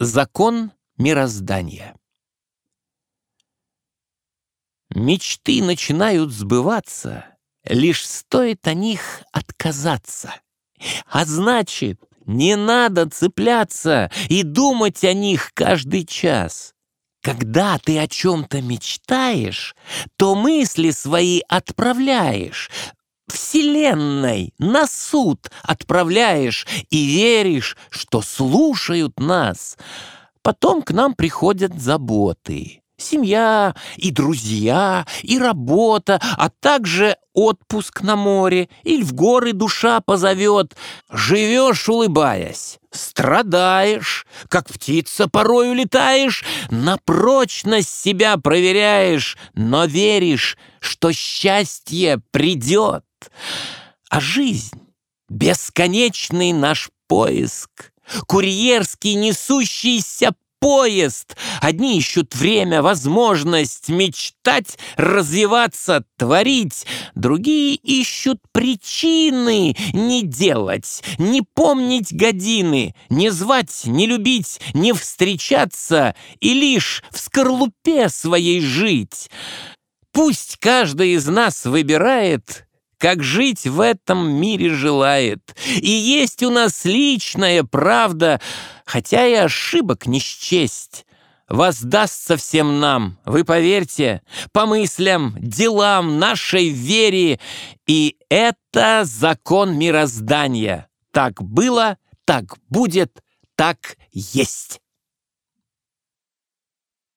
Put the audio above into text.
Закон мироздания Мечты начинают сбываться, Лишь стоит о них отказаться. А значит, не надо цепляться И думать о них каждый час. Когда ты о чем-то мечтаешь, то мысли свои отправляешь, Вселенной на суд отправляешь и веришь, что слушают нас. Потом к нам приходят заботы. Семья и друзья, и работа, а также отпуск на море или в горы душа позовет. Живешь, улыбаясь, страдаешь, как птица порой улетаешь, на прочность себя проверяешь, но веришь, что счастье придет. А жизнь — бесконечный наш поиск, курьерский несущийся поезд. Одни ищут время, возможность мечтать, развиваться, творить. Другие ищут причины не делать, не помнить годины, не звать, не любить, не встречаться и лишь в скорлупе своей жить. Пусть каждый из нас выбирает как жить в этом мире желает. И есть у нас личная правда, хотя и ошибок не счесть. Воздастся всем нам, вы поверьте, по мыслям, делам, нашей вере. И это закон мироздания. Так было, так будет, так есть.